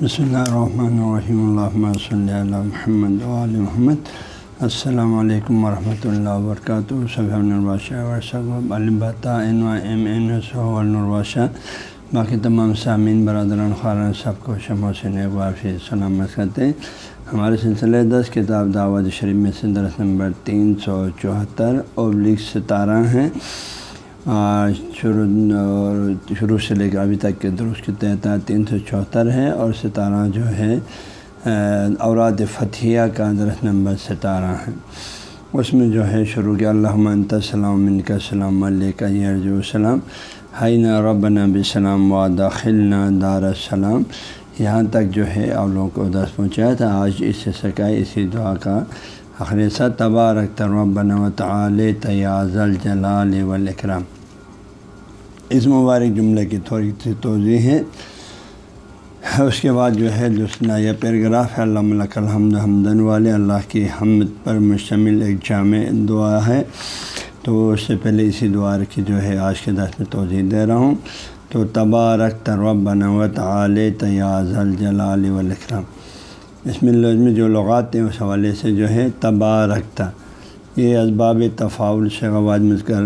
بسم اللہ الرحمن الرحیم الحمۃ صلی اللہ محمد علیہ محمد السلام علیکم ورحمۃ اللہ وبرکاتہ صبح الباشہ البۃ ایم این النواشہ باقی تمام سامعین برادران خارن سب کو شمع سے ایک بار پھر سلامت کرتے ہیں ہمارے سلسلے دس کتاب دعوت شریف میں سے درس نمبر تین سو چوہتر ابلک ستارہ ہیں شروع اور شروع سے لے کر ابھی تک کے درست کے تحت تین سو چوہتر ہے اور ستارہ جو ہے اوراد فتھیہ کا درس نمبر ستارہ ہے اس میں جو ہے شروع کیا اللہ السلام کا السلام علیہ یرج السلام حین ربنا بسلام و داخلنا دار السلام۔ یہاں تک جو ہے آپ لوگوں کو دس پہنچایا تھا، آج اس سے سکائے اسی دعا کا اخریسہ تبارک تربن و تعلی تیاز الجلال والاکرام۔ اس مبارک جملے کی تھوڑی سی توضیع ہے۔ اس کے بعد جو ہے دوسرا یہ پیراگراف ہے، اللہ الحمد حمدن والے، اللہ کی حمد پر مشتمل ایک جامع دعا ہے۔ تو اس سے پہلے اسی دعا کی جو ہے آج کے دس میں توضیع دے رہا ہوں۔ تو تبارک ترب بنوت عال تیاز الجلال والاکرام۔ اس میں میں جو لغات ہیں، اس حوالے سے جو ہے تبارکتا یہ اسباب تفاول سے غواز مل کر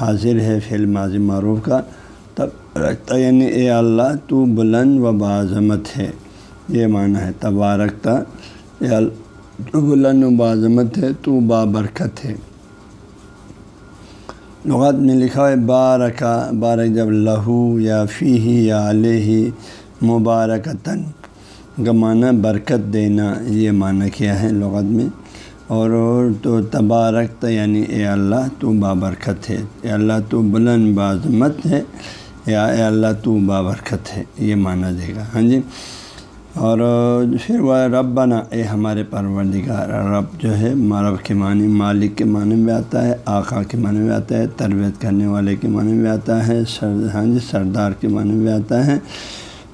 حاضر ہے، فعل ماضی معروف کا۔ تب رکھتا یعنی اے اللہ، تو بلند و بعظمت ہے۔ یہ معنی ہے تبارکتا اے تو بلند و بعظمت ہے، تو بابرکت ہے۔ لغات میں لکھا ہے بارکا، بارک جب لہو یا فی ہی یا علیہ مبارکتاً۔ کا معنی برکت دینا، یہ معنی کیا ہے لغت میں؟ اور تو تبارکت یعنی اے اللہ تو بابرکت ہے۔ اے اللہ تو بلند بازمت ہے، یا اے اللہ تو بابرکت ہے، یہ معنی دے گا۔ ہاں جی؟ اور پھر وہ رب بنا اے ہمارے پروردگار۔ رب جو ہے، رب کے معنی، مالک کے معنی میں آتا ہے، آقا کے معنی میں آتا ہے، تربیت کرنے والے کے معنی میں آتا ہے، سر ہاں جی سردار کے معنی میں آتا ہے۔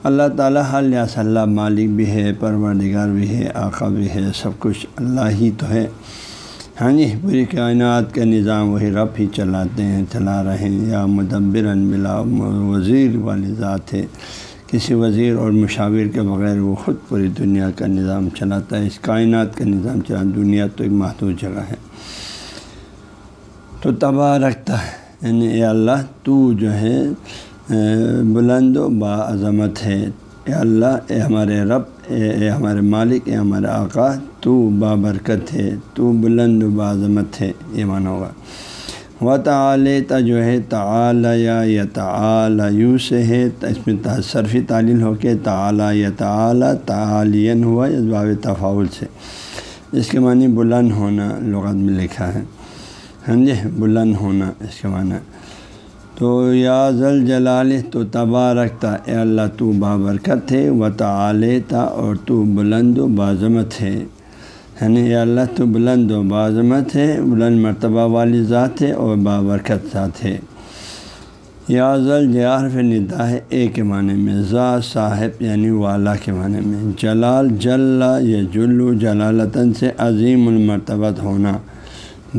اللہ تعالیٰ حل یا صلی مالک بھی ہے، پروردگار بھی ہے، آقا بھی ہے، سب کچھ اللہ ہی تو ہے۔ ہاں جی پوری کائنات کا نظام وہی رب ہی چلاتے ہیں، چلا رہے ہیں۔ یا مدبر بلا وزیر والی ذات ہے۔ کسی وزیر اور مشاور کے بغیر وہ خود پوری دنیا کا نظام چلاتا ہے۔ اس کائنات کا نظام چلا، دنیا تو ایک محدود جگہ ہے۔ تو تباہ رکھتا ہے۔ یعنی اے اللہ، تو جو ہے بلند و با عظمت ہے۔ اے اللہ، اے ہمارے رب، اے اے ہمارے مالک، اے ہمارے آقا، تو بابرکت ہے، تو بلند و عظمت ہے، یہ مانا ہوگا۔ و تعلی تا جو ہے تعلیہ یا تعلیٰ یو سے ہے، اس میں صرفی تعلیل ہو کے تعلیٰ یا تعلیٰ تعلین ہوا، اس باب تفاول سے۔ اس کے معنی بلند ہونا لغت میں لکھا ہے۔ ہاں جی بلند ہونا، اس کے معنی۔ تو یا ذل جلال تو تباہ رکھتا، اے اللہ تو بابرکت ہے و تعلی تا، اور تو بلند و بازمت ہے۔ یعنی اے اللہ تو بلند و بازمت ہے، بلند مرتبہ والی ذات ہے اور بابرکت ذات ہے۔ یا ذل جارف ندا ہے، اے کے معنی میں ذا، صاحب یعنی والا کے معنی میں۔ جلال، جل یا جلو جلالتاً سے عظیم المرتبت ہونا،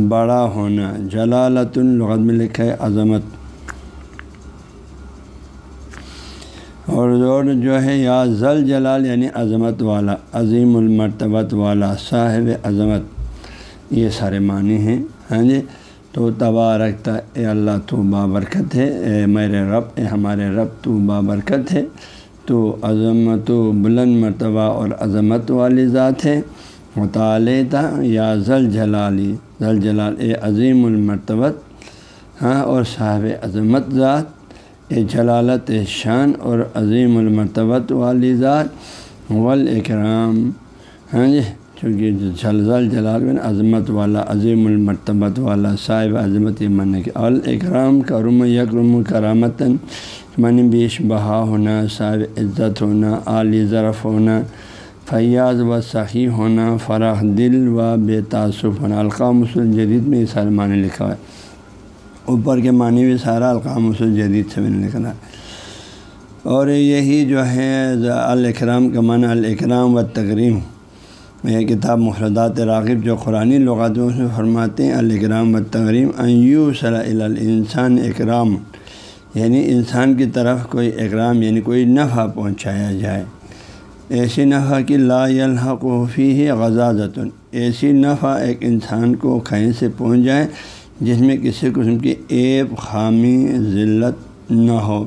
بڑا ہونا جلالت الغد میں لکھا ہے، عظمت۔ اور جو ہے یا ذل جلال یعنی عظمت والا، عظیم المرتبت والا، صاحب عظمت، یہ سارے معنی ہیں۔ ہاں جی؟ تو تباہ رکھتا اے اللہ تو بابرکت ہے، اے میرے رب، اے ہمارے رب تو بابرکت ہے۔ تو عظمت و بلند مرتبہ اور عظمت والی ذات ہے۔ مطالعہ تھا یا ذل جلالی، ذل جلال، اے عظیم المرتبت ہاں اور صاحب عظمت ذات۔ جلالت شان اور عظیم المرتبت والی ذات والاکرام۔ ہاں جی چونکہ جلزل جلال بن عظمت والا، عظیم المرتبت والا، صاحب عظمت من کے الاکرام کرم یکرم کرامتاً من بیش بہا ہونا، صاحب عزت ہونا، عالی ظرف ہونا، فیاض و سخی ہونا فراخ دل و بے تعصف ہونا القام مسلم جدید میں اس معنی لکھا ہے۔ اوپر کے معنی بھی سارا القام اصول جدید سے میں نے لکھنا اور یہی جو ہے الاکرام کا معنی الاکرام و تقریم یہ کتاب مفردات راغب جو قرآن لغاتوں سے فرماتے ہیں، الاکرام و تقریم ایو صلی الانسان اکرام۔ یعنی انسان کی طرف کوئی اکرام یعنی کوئی نفع پہنچایا جائے۔ ایسی نفع کی لا الحق وفی ہے غزازت ایسی نفع ایک انسان کو کہیں سے پہنچ جائے جس میں کسی قسم کی ایب خامی ذلت نہ ہو۔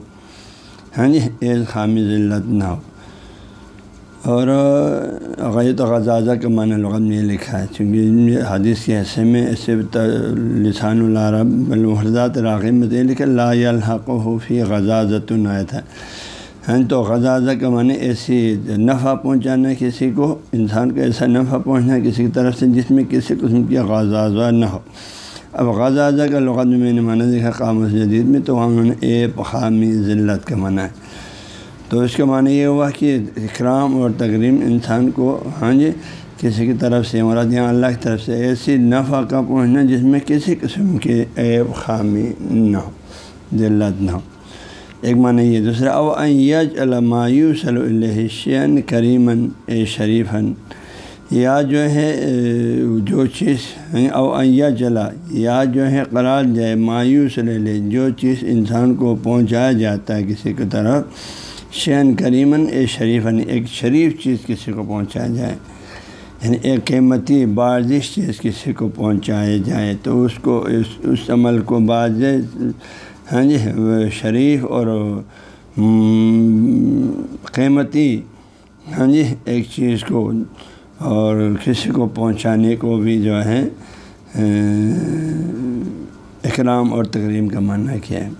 ہاں جی ایب خامی ذلت نہ ہو۔ اور غیت غزازہ کا معنی لغت میں یہ لکھا ہے، چونکہ حدیث کے حصے میں ایسے لسان العرب الحرضات راغب میں لکھا لا الحق حفی غزازت النایت ہے۔ ہاں جی، تو غزازہ کا معنی ایسی نفع پہنچانا کسی کو، انسان کو ایسا نفع پہنچنا کسی کی طرف سے جس میں کسی قسم کی غزازہ نہ ہو۔ اب غزازہ کا لغت میں میں نے معنی دیکھا قاموس جدید میں، تو وہاں نے اے پخامی ذلت کا معنی ہے۔ تو اس کا معنی یہ ہوا کہ اکرام اور تقریم انسان کو ہاں جی کسی کی طرف سے، مراد یہاں اللہ کی طرف سے ایسی نفع کا پہنچنا جس میں کسی قسم کے عیب خامی نہ ہو، ذلت نہ ہو۔ ایک معنی یہ، دوسرا، او یج علمایو صلی اللہ شین کریمن اے شریفن یا جو ہے جو چیز او یا جلا، یا جو ہے قرار جائے مایوس لے، جو چیز انسان کو پہنچایا جاتا ہے کسی کی طرف شین کریمن، اے شریفن، ایک شریف چیز کسی کو پہنچایا جائے۔ یعنی ایک قیمتی بارزش چیز کسی کو پہنچایا جائے۔ تو اس کو، اس اس عمل کو باز ہاں جی شریف اور قیمتی ہاں جی ایک چیز کو اور کسی کو پہنچانے کو بھی جو ہے اکرام اور تقریم کا ماننا کیا ہے۔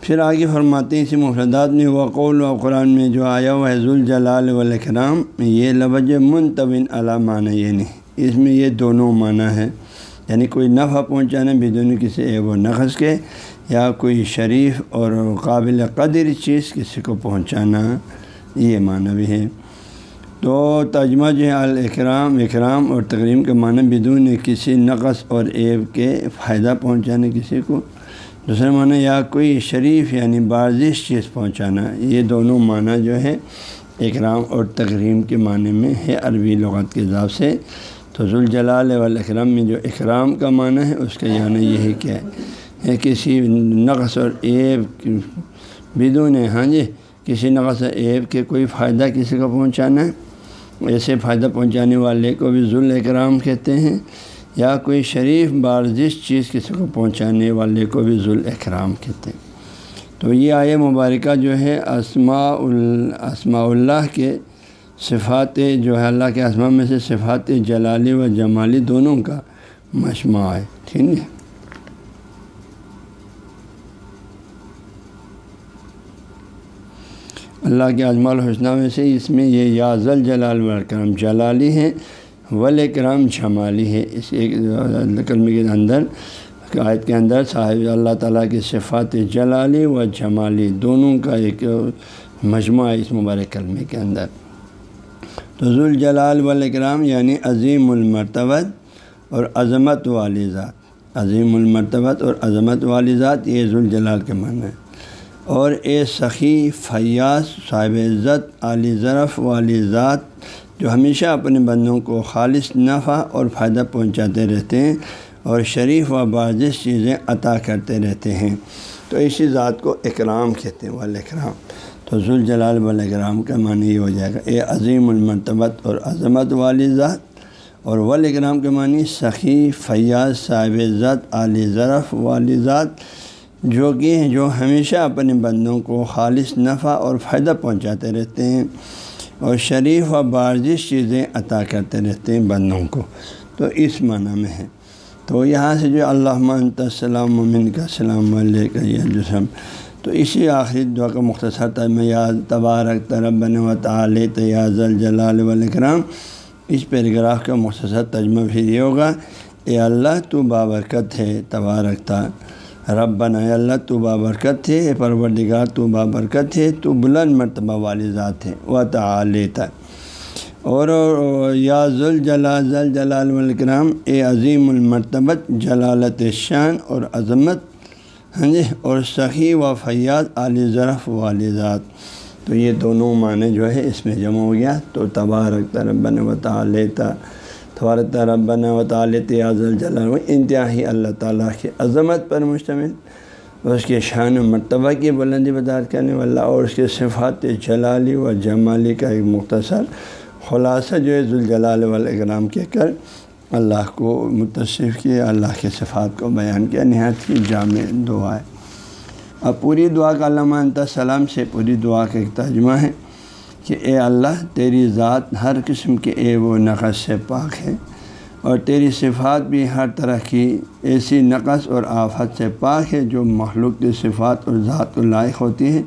پھر آگے فرماتے ہیں، اسی مفردات میں، وقول و قرآن میں جو آیا، وہ حض الجلال والاکرام، یہ لفظ منتبن علامانہ یہ یعنی نہیں اس میں یہ دونوں معنی ہے یعنی کوئی نفع پہنچانا بدون کسی عیب و نقص کے، یا کوئی شریف اور قابل قدر چیز کسی کو پہنچانا، یہ معنی بھی ہے۔ تو ترجمہ جو ہے الاکرام اکرام اور تقریم کے معنی بدون کسی نقص اور عیب کے فائدہ پہنچانا کسی کو۔ دوسرا معنی یا کوئی شریف یعنی بارزش چیز پہنچانا، یہ دونوں معنی جو ہے اکرام اور تقریم کے معنی میں ہے عربی لغت کے حساب سے۔ تو ذوالجلال والاکرام میں جو اکرام کا معنی ہے، اس کا یعنی یہی کیا ہے کسی نقص اور ایب بدون ہاں جی کسی نقص اور ایب کے کوئی فائدہ کسی کو پہنچانا۔ ہے ایسے فائدہ پہنچانے والے کو بھی ذوال اکرام کہتے ہیں، یا کوئی شریف بارزش چیز کسی کو پہنچانے والے کو بھی ذوال اکرام کہتے ہیں۔ تو یہ آئے مبارکہ جو ہے، اسماء اسماء اللہ کے صفات جو ہے، اللہ کے اسما میں سے صفات جلالی و جمالی دونوں کا مجموعہ ہے، ٹھیک ہے۔ اللہ کے اجماع الحسنہ میں سے اس میں یہ یازل جلال و کرم جلالی ہے ول کرم جمالی ہے اس ایک کلمے کے اندر، آیت کے اندر صاحب اللہ تعالیٰ کے صفات جلالی و جمالی دونوں کا ایک مجموعہ اس مبارک کلمے کے اندر۔ تو ذوالجلال والاکرام یعنی عظیم المرتبت اور عظمت والی ذات۔ عظیم المرتبت اور عظمت والی ذات، یہ ذوالجلال کے معنی ہے اور اے سخی فیاض صاحب عزت علی ظرف والی ذات جو ہمیشہ اپنے بندوں کو خالص نفع اور فائدہ پہنچاتے رہتے ہیں اور شریف و بازش چیزیں عطا کرتے رہتے ہیں۔ تو اسی ذات کو اکرام کہتے ہیں والاکرام تو ذوالجلال والاکرام کا معنی یہ ہو جائے گا، اے عظیم المرتبت اور عظمت والی ذات۔ اور والاکرام کے معنی سخی فیاض صاحب ذات علی ظرف والی ذات۔ جو کہ جو ہمیشہ اپنے بندوں کو خالص نفع اور فائدہ پہنچاتے رہتے ہیں اور شریف و بارزش چیزیں عطا کرتے رہتے ہیں بندوں کو۔ تو اس معنی میں ہے۔ تو یہاں سے جو اللہ السلام مومن کا السلام علیہ یا جسم تو اسی آخری دعا کا مختصر تم یاد تبارک تربن و تعلی تیاز الجلال والاکرام اس پیراگراف کا مختصر تجمہ پھر یہ ہوگا، اے اللہ تو بابرکت ہے تبارک تھا رب اے اللہ تو بابرکت ہے پروردگار تو بابرکت ہے تو بلند مرتبہ والی ذات ہے، و تعلی تھا اور یا ذل جلال ذل جلال والاکرام اے عظیم المرتبت، جلالت شان اور عظمت ہاں جی اور سخی و فیاض علی ظرف والی ذات۔ تو یہ دونوں معنی جو ہے اس میں جمع ہو گیا۔ تو تبارک تربن و تعلیتا تبارک تربن و تعلیت عظ الجل انتہائی اللہ تعالیٰ کی عظمت پر مشتمل اس کے شان و مرتبہ کی بلندی بدار کرنے والا اور اس کے صفات جلالی و جمالی کا ایک مختصر خلاصہ جو ہے ذوالجلال والاکرام کہہ کر اللہ کو متصف کیا، اللہ کے صفات کو بیان کیا، نہایت کی جامع دعا ہے۔ اب پوری دعا کا علامہ سلام سے پوری دعا کا ایک ترجمہ ہے۔ کہ اے اللہ تیری ذات ہر قسم کے اے و نقص سے پاک ہے اور تیری صفات بھی ہر طرح کی ایسی نقص اور آفت سے پاک ہے جو مخلوق کی صفات اور ذات کو لائق ہوتی ہے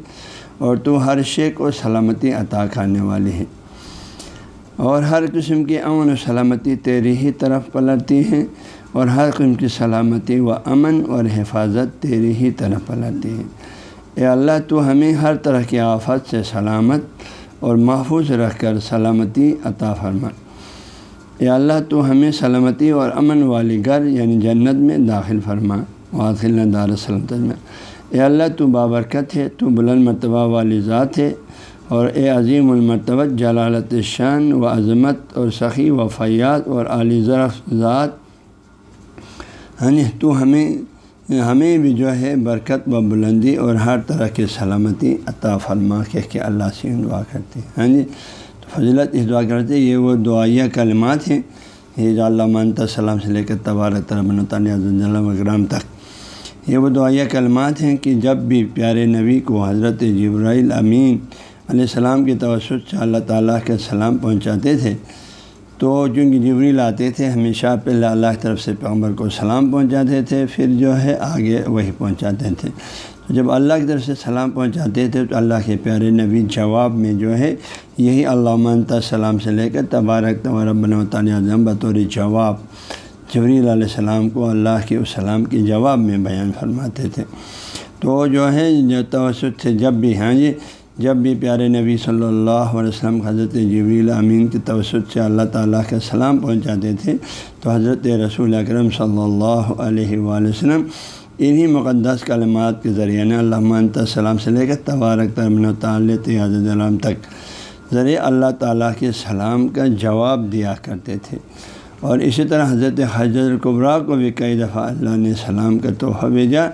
اور تو ہر شے کو سلامتی عطا کرنے والی ہے۔ اور ہر قسم کی امن و سلامتی تیری ہی طرف پلٹتی ہیں اور ہر قسم کی سلامتی و امن اور حفاظت تیری ہی طرف پلٹتی ہے۔ اے اللہ تو ہمیں ہر طرح کی آفت سے سلامت اور محفوظ رکھ کر سلامتی عطا فرما یا اللہ، تو ہمیں سلامتی اور امن والی گھر یعنی جنت میں داخل فرما واخل دار سلامت میں۔ اے اللہ، تو بابرکت ہے، تو بلند مرتبہ والی ذات ہے اور اے عظیم المرتبہ، جلالت شان و عظمت اور سخی و اور علی ذرف ذات۔ یعنی تو ہمیں ہمیں بھی جو ہے برکت و بلندی اور ہر طرح کی سلامتی عطا فرما، کہہ کے اللہ سے دعا کرتے ہیں۔ ہاں جی؟ تو فضلت اس دعا کرتے یہ وہ دعائیہ کلمات ہیں، یہ جو اللہ منت السلام سے لے کر تبارک تربن وغیرہ تک۔ یہ وہ دعائیہ کلمات ہیں کہ جب بھی پیارے نبی کو حضرت جبرائیل امین علیہ السلام کی توسط سے اللہ تعالیٰ کے سلام پہنچاتے تھے تو چونکہ جبریل آتے تھے، ہمیشہ پہلے اللہ کی طرف سے پیغمبر کو سلام پہنچاتے تھے، پھر جو ہے آگے وہی پہنچاتے تھے۔ تو جب اللہ کی طرف سے سلام پہنچاتے تھے، تو اللہ کے پیارے نبی جواب میں جو ہے یہی اللہ منتا سلام سے لے کر تبارک تبارب اعظم بطور جواب۔ جبریل علیہ السلام کو اللہ کے اس سلام کے جواب میں بیان فرماتے تھے۔ تو جو ہے جو توسط سے جب بھی ہاں جی جب بھی پیارے نبی صلی اللہ علیہ وسلم حضرت جبریل امین کی توسط سے اللہ تعالیٰ کے سلام پہنچاتے تھے، تو حضرت رسول اکرم صلی اللہ علیہ وآلہ وسلم انہی مقدس کلمات کے ذریعے نے اللہ السلام سے لے کر تبارک ترمن و تعلیت حضرت علام تک ذریعے اللہ تعالیٰ کے سلام کا جواب دیا کرتے تھے۔ اور اسی طرح حضرت حضرت القبرا کو بھی کئی دفعہ اللہ نے سلام کا تحفہ بھیجا۔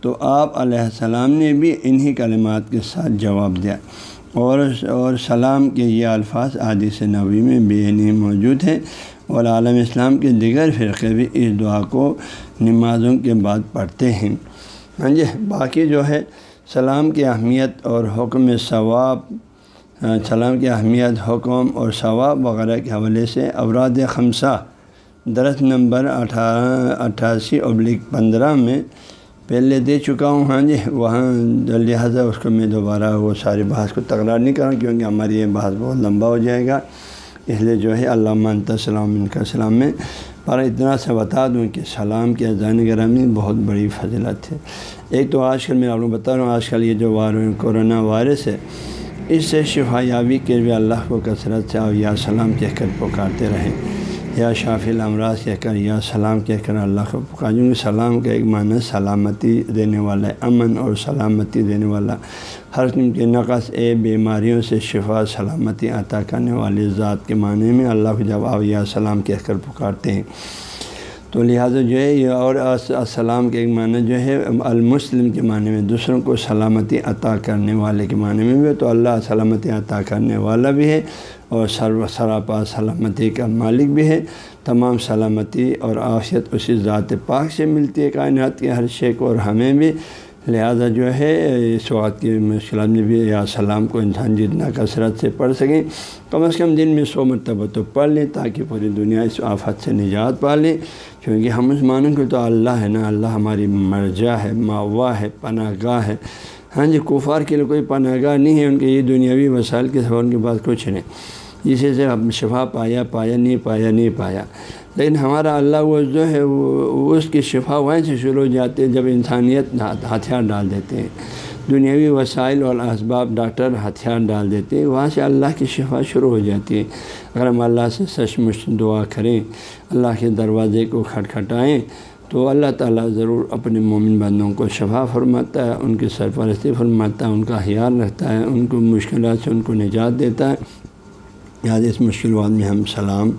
تو آپ علیہ السلام نے بھی انہی کلمات کے ساتھ جواب دیا۔ اور اور سلام کے یہ الفاظ عادث نبی میں بے نہیں موجود ہے اور عالم اسلام کے دیگر فرقے بھی اس دعا کو نمازوں کے بعد پڑھتے ہیں۔ ہاں جی باقی جو ہے، سلام کی اہمیت اور حکم ثواب ہاں، سلام کی اہمیت، حکم اور ثواب وغیرہ کے حوالے سے اوراد خمسہ درخت نمبر اٹھارہ اٹھاسی ابلک پندرہ میں پہلے دے چکا ہوں ہاں جی وہاں لہٰذا اس کو میں دوبارہ وہ سارے بحث کو تکرار نہیں کروں کیونکہ ہماری یہ بحث بہت لمبا ہو جائے گا۔ اس لیے جو ہے علامہ السلام کا سلام میں۔ پر اتنا سے بتا دوں کہ سلام کے اذان گرامی بہت بڑی فضلت ہے۔ ایک تو آج کل میں آپ کو بتا رہا ہوں، آج کل یہ جو وار کورونا وائرس ہے، اس سے شفا یابی کے بھی اللہ کو کثرت سے یا سلام کہہ کر پکارتے رہیں۔ یا شافی الامراض کہہ کر، یا سلام کہہ کر، اللہ کو پکاروں گی سلام کا ایک معنی سلامتی دینے والا ہے، امن اور سلامتی دینے والا۔ ہر قسم کے نقص، اے بیماریوں سے شفا، سلامتی عطا کرنے والے ذات کے معنی میں اللہ کو جب آپ یا سلام کہہ کر پکارتے ہیں۔ تو لہٰذا جو ہے یہ اور السلام کے ایک معنی جو ہے المسلم کے معنی میں دوسروں کو سلامتی عطا کرنے والے کے معنی میں بھی تو اللہ سلامتی عطا کرنے والا بھی ہے اور سر سراپا سلامتی کا مالک بھی ہے۔ تمام سلامتی اور آفیت اسی ذات پاک سے ملتی ہے، کائنات کے ہر شے کو اور ہمیں بھی۔ لہذا جو ہے، اس وقت کی مشکلات میں بھی یا سلام کو انسان جتنا کثرت سے پڑھ سکیں کم از کم دن میں سو مرتبہ تو پڑھ لیں تاکہ پوری دنیا اس آفت سے نجات پا لیں کیونکہ ہم اس مانوں کو تو اللہ ہے نا، اللہ ہماری مرجع ہے، ماوا ہے پناہ گاہ ہے۔ ہاں جی کفار کے لیے کوئی پناہ گاہ نہیں ہے، ان کے یہ دنیاوی وسائل کے سوا ان کے پاس کچھ نہیں۔ جسے سے ہم شفا پایا پایا، نہیں پایا نہیں پایا۔ لیکن ہمارا اللہ وہ جو ہے وہ اس کی شفا وہیں سے شروع ہو جاتے ہیں جب انسانیت ہتھیار ڈال دیتے ہیں۔ دنیاوی وسائل اور اسباب ڈاکٹر ہتھیار ڈال دیتے ہیں۔ وہاں سے اللہ کی شفا شروع ہو جاتی ہے۔ اگر ہم اللہ سے سچ مچ دعا کریں، اللہ کے دروازے کو کھٹکھٹائیں، تو اللہ تعالیٰ ضرور اپنے مومن بندوں کو شفا فرماتا ہے، ان کی سرپرستی فرماتا ہے، ان کا خیال رکھتا ہے، ان کو مشکلات سے ان کو نجات دیتا ہے۔ لہٰذا اس مشکل وقت میں ہم سلام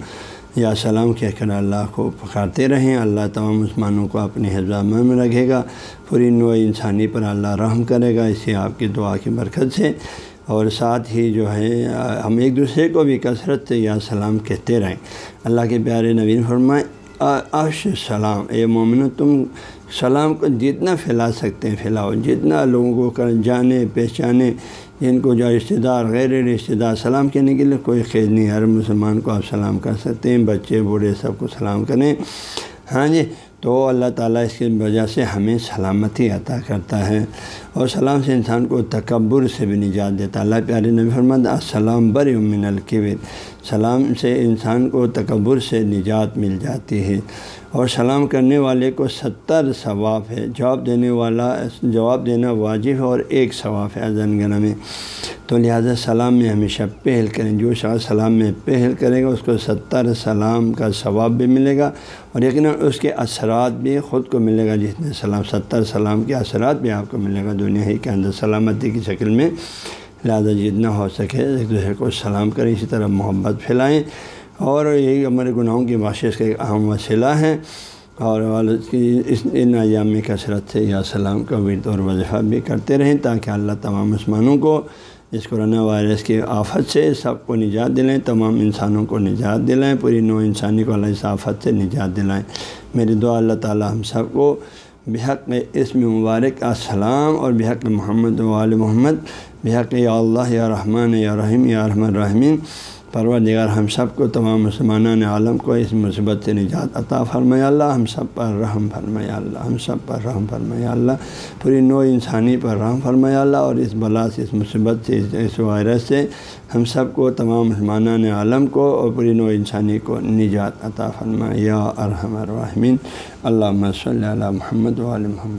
یا سلام کہہ کر اللہ کو پکارتے رہیں، اللہ تمام مسلمانوں کو اپنی حضرت میں رکھے گا، پوری نو انسانی پر اللہ رحم کرے گا اسے آپ کی دعا کی برکت سے۔ اور ساتھ ہی جو ہے، ہم ایک دوسرے کو بھی کثرت سے یا سلام کہتے رہیں۔ اللہ کے پیارے نوین فرمائیں عش سلام، اے مومن تم سلام کو جتنا پھیلا سکتے ہیں، پھیلاؤ۔ جتنا لوگوں کو کر جانے، پہچانے جن کو جو رشتہ دار، غیر رشتہ دار سلام کہنے کے لیے کوئی خیز نہیں، ہر مسلمان کو آپ سلام کر سکتے ہیں، بچے، بوڑھے سب کو سلام کریں۔ ہاں جی تو اللہ تعالیٰ اس کی وجہ سے ہمیں سلامتی عطا کرتا ہے اور سلام سے انسان کو تکبر سے بھی نجات دیتا اللہ پیارے نبی فرمد السلام بر امن القبر سلام سے انسان کو تکبر سے نجات مل جاتی ہے۔ اور سلام کرنے والے کو ستر ثواف ہے۔ جواب دینے والا جواب دینا واجب ہے اور ایک ثواف ہے ازن گنا میں تو لہٰذا سلام میں ہمیشہ پہل کریں۔ جو شاہ سلام میں پہل کرے گا، اس کو ستر سلام کا ثواب بھی ملے گا اور یقیناً اس کے اثرات بھی خود کو ملے گا۔ جس نے سلام، ستر سلام کے اثرات بھی آپ کو ملے گا دنیا ہی کے اندر سلامتی کی شکل میں۔ لہٰذا جتنا ہو سکے ایک دوسرے کو سلام کریں، اسی طرح محبت پھیلائیں۔ اور یہی ہمارے گناہوں کی باشش کا ایک اہم وسیلہ ہے اور اس ان ایام میں کثرت سے یا سلام کا ورد اور وظیفہ بھی کرتے رہیں تاکہ اللہ تمام مسلمانوں کو اس کرونا وائرس کی آفت سے سب کو نجات دلائیں، تمام انسانوں کو نجات دلائیں، پوری نو انسانی کو اللہ اس آفت سے نجات دلائیں۔ میری دعا اللہ تعالیٰ ہم سب کو بحق اسم مبارک، السلام، اور بحق محمد وال محمد، بحق یا اللہ یا رحمٰن یا رحیم یا رحمٰن الرحمین۔ پروردگار ہم سب کو تمام مسلمان عالم کو اس مصیبت سے نجات عطا فرمایا اللہ ہم سب پر رحم فرمایا اللہ ہم سب پر رحم فرمایا اللہ پوری نو انسانی پر رحم فرمایا اللہ اور اس بلا سے، اس مصیبت سے، اس وائرس سے ہم سب کو تمام مسلمان عالم کو اور پوری نو انسانی کو نجات عطا فرمایا یا ارحم الرحمین اللہ صلی اللہ محمد وال محمد۔